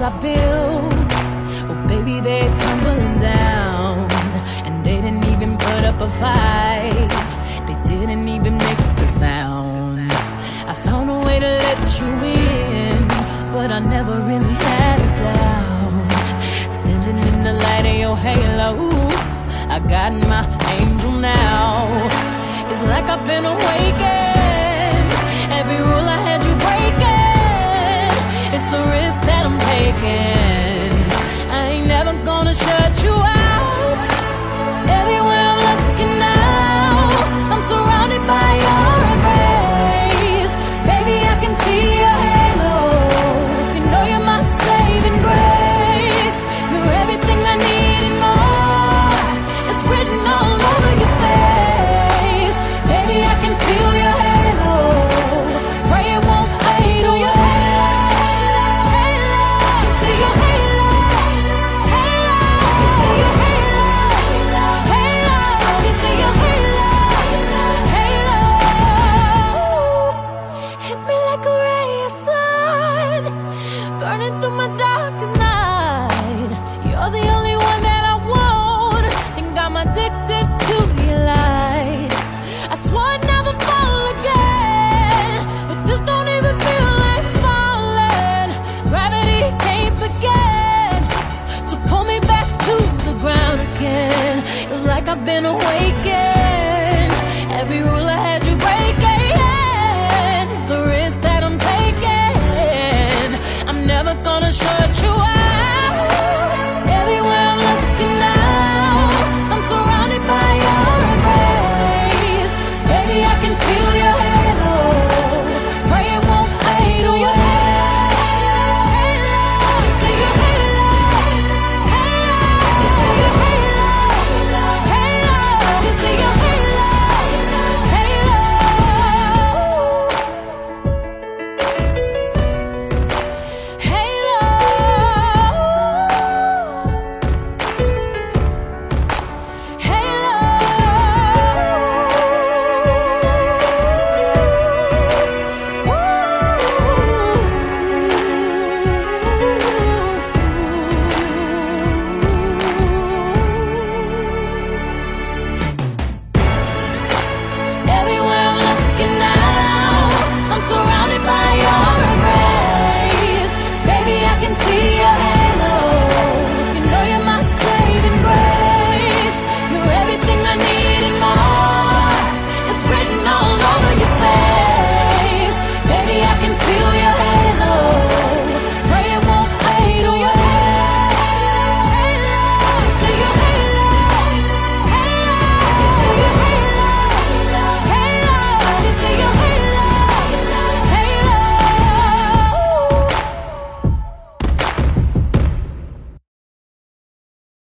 I built, well, baby, they're tumbling down. And they didn't even put up a fight, they didn't even make a sound. I found a way to let you in, but I never really had a doubt. Standing in the light of your halo, I got my I ain't never gonna shut like a ray of sun, burning through my darkest night. You're the only one that I want. Think I'm addicted to your light. I swore I'd never fall again, but this don't even feel like falling. Gravity can't begin to pull me back to the ground again. It's like I've been awakened.